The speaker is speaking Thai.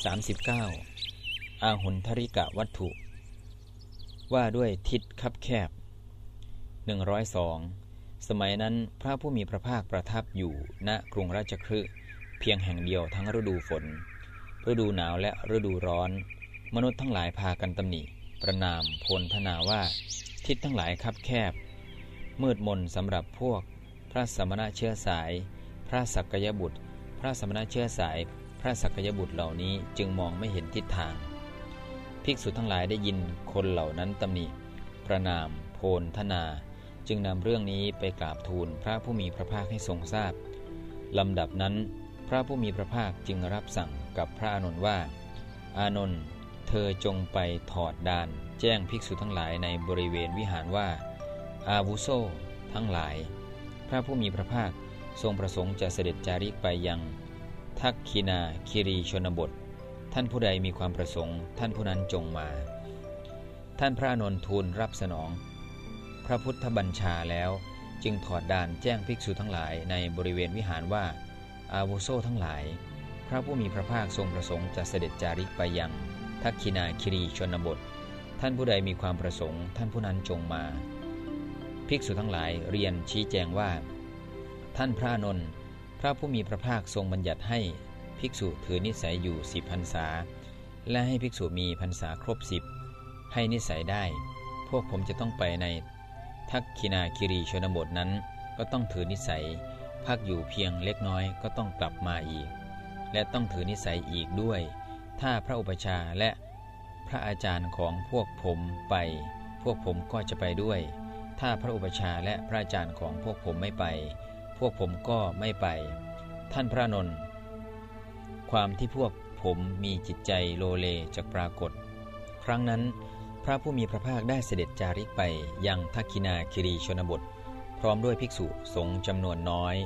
39 อาหุนทริกะวัตถุ ว่าด้วยทิศคับแคบ 102 สมัยนั้นพระผู้มีพระภาคประทับอยู่ณกรุงราชคฤห์เพียงแห่งเดียวทั้งฤดูฝน ฤดูหนาวและฤดูร้อน มนุษย์ทั้งหลายพากันตำหนิ ประนามพลธนาว่า ทิศทั้งหลายคับแคบ มืดมนสำหรับพวก พระสมณะเชื้อสาย พระสักยบุตร พระสมณะเชื้อสาย พระสักยบุตรเหล่านี้จึงมองไม่เห็นทิศทาง ภิกษุทั้งหลายได้ยินคนเหล่านั้นตำหนิประนาม โพลธนา จึงนำเรื่องนี้ไปกราบทูลพระผู้มีพระภาคให้ทรงทราบลำดับนั้น พระผู้มีพระภาคจึงรับสั่งกับพระอานนท์ว่า อานนท์เธอจงไปถอดดาน แจ้งภิกษุทั้งหลายในบริเวณวิหารว่า อาวุโซทั้งหลาย พระผู้มีพระภาคทรงประสงค์จะเสด็จจาริกไปยัง ทักคีนาคิรีชนบท ท่านผู้ใดมีความประสงค์ ท่านผู้นั้นจงมา ท่านพระนนทูลรับสนอง พระพุทธบัญชาแล้วจึงถอดด่านแจ้งภิกษุทั้งหลายในบริเวณวิหารว่า อาวุโสทั้งหลาย พระผู้มีพระภาคทรงประสงค์จะเสด็จจาริกไปยัง ทักคีนาคิรีชนบท ท่านผู้ใดมีความประสงค์ ท่านผู้นั้นจงมา ภิกษุทั้งหลายเรียนชี้แจงว่า ท่านพระนนท์ พระผู้มีพระภาคทรงบัญญัติให้ภิกษุถือนิสัยอยู่สิบพรรษา และให้ภิกษุมีพรรษาครบสิบให้นิสัยได้ พวกผมจะต้องไปในทักคินาคิรีชนบทนั้น ก็ต้องถือนิสัย พักอยู่เพียงเล็กน้อยก็ต้องกลับมาอีก และต้องถือนิสัยอีกด้วย ถ้าพระอุปชาและพระอาจารย์ของพวกผมไป พวกผมก็จะไปด้วย ถ้าพระอุปชาและพระอาจารย์ของพวกผมไม่ไป พวกผมก็ไม่ไป ท่านพระนนท์ความที่พวกผมมีจิตใจโลเลจะปรากฏ ครั้งนั้นพระผู้มีพระภาคได้เสด็จจาริกไปยังทักคินาคิรีชนบท พร้อมด้วยภิกษุสงฆ์จำนวนน้อย